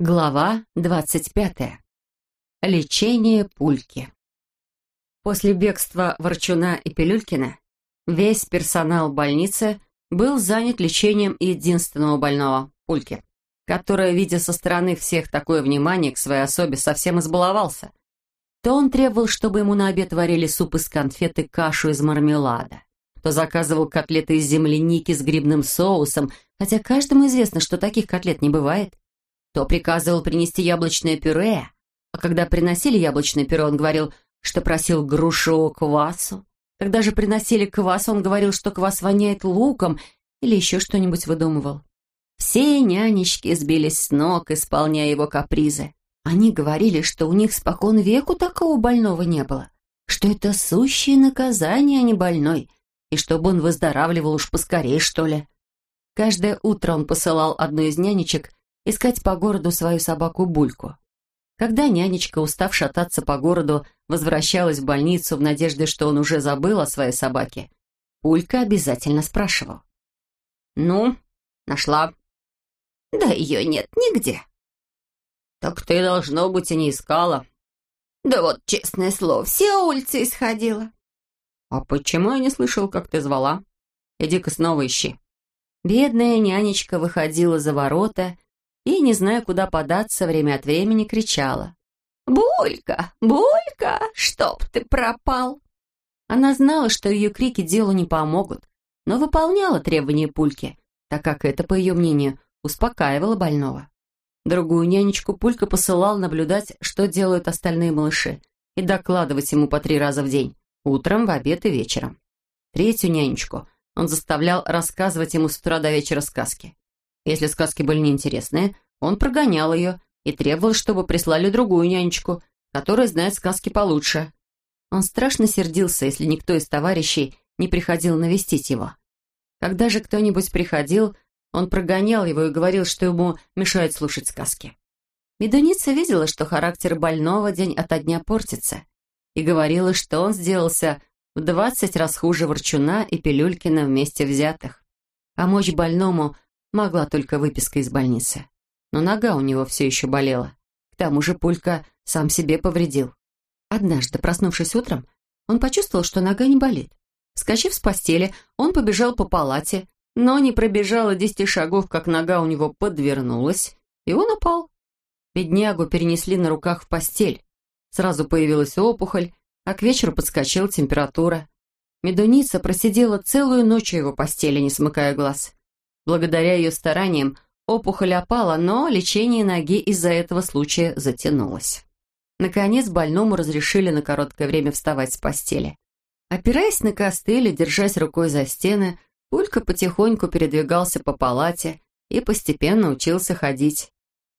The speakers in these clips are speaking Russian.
Глава двадцать пятая. Лечение пульки. После бегства Ворчуна и Пилюлькина весь персонал больницы был занят лечением единственного больного – пульки, который, видя со стороны всех такое внимание к своей особе, совсем избаловался. То он требовал, чтобы ему на обед варили суп из конфет и кашу из мармелада, то заказывал котлеты из земляники с грибным соусом, хотя каждому известно, что таких котлет не бывает – то приказывал принести яблочное пюре, а когда приносили яблочное пюре, он говорил, что просил грушу квасу. Когда же приносили квас, он говорил, что квас воняет луком или еще что-нибудь выдумывал. Все нянечки сбились с ног, исполняя его капризы. Они говорили, что у них спокон веку такого больного не было, что это сущее наказание, а не больной, и чтобы он выздоравливал уж поскорее, что ли. Каждое утро он посылал одну из нянечек искать по городу свою собаку Бульку. Когда нянечка, устав шататься по городу, возвращалась в больницу в надежде, что он уже забыл о своей собаке, Булька обязательно спрашивал. «Ну, нашла?» «Да ее нет нигде». «Так ты, должно быть, и не искала». «Да вот, честное слово, все улицы исходила». «А почему я не слышал, как ты звала? Иди-ка снова ищи». Бедная нянечка выходила за ворота и, не зная, куда податься, время от времени кричала. «Булька! Булька! Чтоб ты пропал!» Она знала, что ее крики делу не помогут, но выполняла требования Пульки, так как это, по ее мнению, успокаивало больного. Другую нянечку Пулька посылал наблюдать, что делают остальные малыши, и докладывать ему по три раза в день, утром, в обед и вечером. Третью нянечку он заставлял рассказывать ему с утра до вечера сказки. Если сказки были неинтересные, он прогонял ее и требовал, чтобы прислали другую нянечку, которая знает сказки получше. Он страшно сердился, если никто из товарищей не приходил навестить его. Когда же кто-нибудь приходил, он прогонял его и говорил, что ему мешает слушать сказки. Медуница видела, что характер больного день ото дня портится, и говорила, что он сделался в двадцать раз хуже Ворчуна и Пилюлькина вместе взятых. Помочь больному – Могла только выписка из больницы. Но нога у него все еще болела. К тому же Пулька сам себе повредил. Однажды, проснувшись утром, он почувствовал, что нога не болит. Вскочив с постели, он побежал по палате, но не пробежал и десяти шагов, как нога у него подвернулась, и он упал. Беднягу перенесли на руках в постель. Сразу появилась опухоль, а к вечеру подскочила температура. Медуница просидела целую ночь у его постели, не смыкая глаз. Благодаря ее стараниям опухоль опала, но лечение ноги из-за этого случая затянулось. Наконец больному разрешили на короткое время вставать с постели. Опираясь на костыль и держась рукой за стены, Пулька потихоньку передвигался по палате и постепенно учился ходить.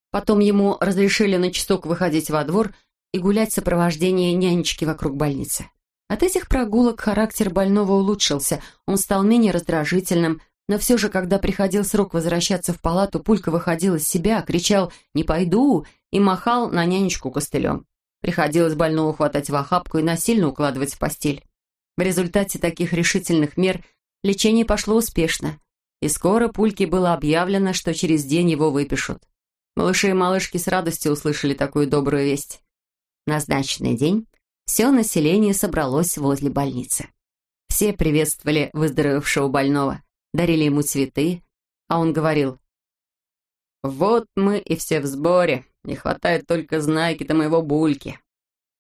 Потом ему разрешили на часок выходить во двор и гулять в сопровождении нянечки вокруг больницы. От этих прогулок характер больного улучшился, он стал менее раздражительным, но все же, когда приходил срок возвращаться в палату, Пулька выходил из себя, кричал «Не пойду!» и махал на нянечку костылем. Приходилось больного хватать в охапку и насильно укладывать в постель. В результате таких решительных мер лечение пошло успешно, и скоро Пульке было объявлено, что через день его выпишут. Малыши и малышки с радостью услышали такую добрую весть. Назначенный день все население собралось возле больницы. Все приветствовали выздоровевшего больного – дарили ему цветы, а он говорил, «Вот мы и все в сборе, не хватает только знайки-то моего бульки».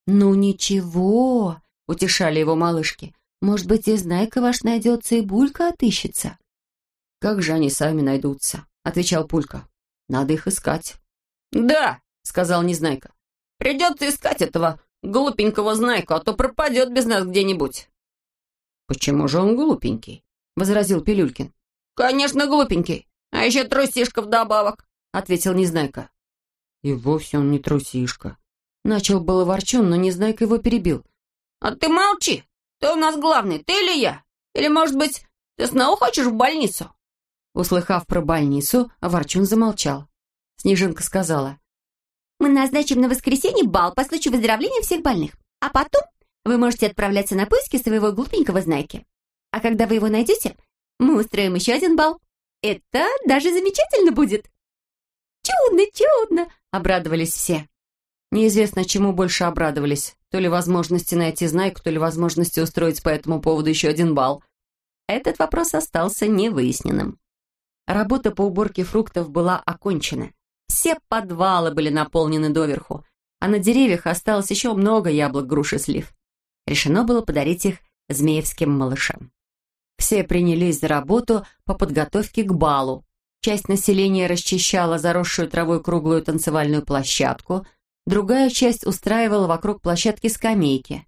«Ну ничего», — утешали его малышки, «может быть, и знайка ваш найдется, и булька отыщется». «Как же они сами найдутся?» — отвечал Пулька. «Надо их искать». «Да», — сказал Незнайка, «придется искать этого глупенького знайку, а то пропадет без нас где-нибудь». «Почему же он глупенький?» Возразил Пилюлькин. «Конечно, глупенький. А еще трусишка вдобавок», — ответил Незнайка. «И вовсе он не трусишка». Начал было ворчун, но Незнайка его перебил. «А ты молчи. Ты у нас главный, ты или я? Или, может быть, ты снова хочешь в больницу?» Услыхав про больницу, Ворчун замолчал. Снежинка сказала. «Мы назначим на воскресенье бал по случаю выздоровления всех больных. А потом вы можете отправляться на поиски своего глупенького знайки. А когда вы его найдете, мы устроим еще один бал. Это даже замечательно будет!» Чудно, чудно!» — обрадовались все. Неизвестно, чему больше обрадовались. То ли возможности найти знайку, то ли возможности устроить по этому поводу еще один бал. Этот вопрос остался невыясненным. Работа по уборке фруктов была окончена. Все подвалы были наполнены доверху, а на деревьях осталось еще много яблок, груш и слив. Решено было подарить их змеевским малышам. Все принялись за работу по подготовке к балу. Часть населения расчищала заросшую травой круглую танцевальную площадку – Другая часть устраивала вокруг площадки скамейки.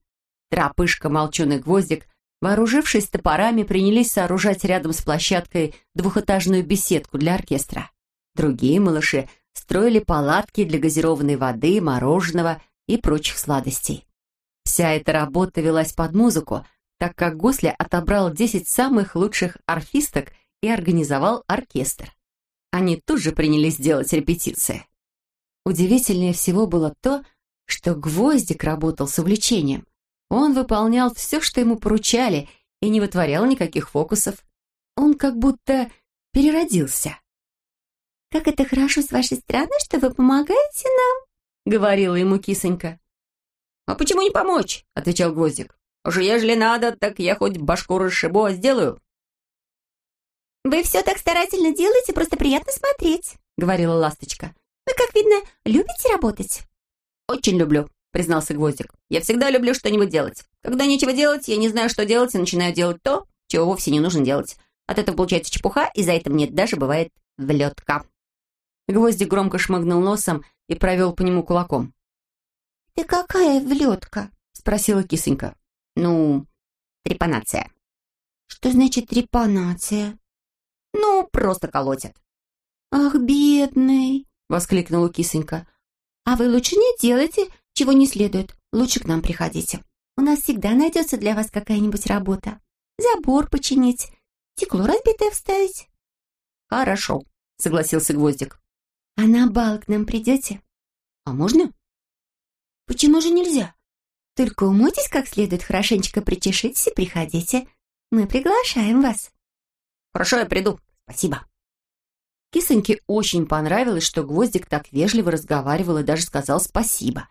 Тропышка, молчун и гвоздик, вооружившись топорами, принялись сооружать рядом с площадкой двухэтажную беседку для оркестра. Другие малыши строили палатки для газированной воды, мороженого и прочих сладостей. Вся эта работа велась под музыку, так как Гусля отобрал 10 самых лучших арфисток и организовал оркестр. Они тут же принялись делать репетиции. Удивительнее всего было то, что Гвоздик работал с увлечением. Он выполнял все, что ему поручали, и не вытворял никаких фокусов. Он как будто переродился. «Как это хорошо с вашей стороны, что вы помогаете нам», — говорила ему кисонька. «А почему не помочь?» — отвечал Гвоздик. «Уж ежели надо, так я хоть башку расшибу, а сделаю». «Вы все так старательно делаете, просто приятно смотреть», — говорила Ласточка. Вы, как видно, любите работать?» «Очень люблю», — признался Гвоздик. «Я всегда люблю что-нибудь делать. Когда нечего делать, я не знаю, что делать, и начинаю делать то, чего вовсе не нужно делать. От этого получается чепуха, и за это мне даже бывает влетка». Гвоздик громко шмыгнул носом и провел по нему кулаком. «Ты какая влетка?» — спросила кисонька. «Ну, трепанация». «Что значит трепанация?» «Ну, просто колотят». «Ах, бедный!» воскликнула кисонька. «А вы лучше не делайте, чего не следует. Лучше к нам приходите. У нас всегда найдется для вас какая-нибудь работа. Забор починить, стекло разбитое вставить». «Хорошо», — согласился Гвоздик. «А на бал к нам придете?» «А можно?» «Почему же нельзя? Только умойтесь как следует, хорошенечко причешитесь и приходите. Мы приглашаем вас». «Хорошо, я приду. Спасибо». Кисоньке очень понравилось, что Гвоздик так вежливо разговаривал и даже сказал спасибо.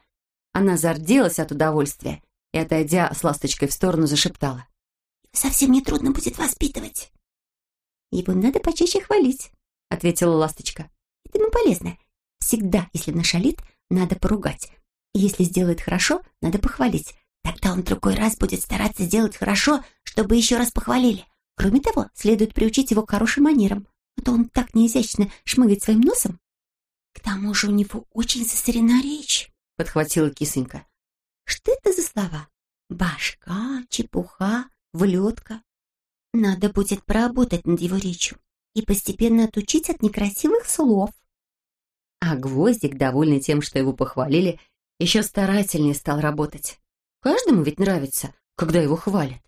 Она зарделась от удовольствия и, отойдя с ласточкой в сторону, зашептала. «Совсем не трудно будет воспитывать». «Его надо почаще хвалить», — ответила ласточка. «Это ему полезно. Всегда, если нашалит, надо поругать. Если сделает хорошо, надо похвалить. Тогда он в другой раз будет стараться сделать хорошо, чтобы еще раз похвалили. Кроме того, следует приучить его к хорошим манерам а то он так неизящно шмыгает своим носом. К тому же у него очень засорена речь, подхватила кисонька. Что это за слова? Башка, чепуха, влетка. Надо будет поработать над его речью и постепенно отучить от некрасивых слов. А Гвоздик, довольный тем, что его похвалили, еще старательнее стал работать. Каждому ведь нравится, когда его хвалят.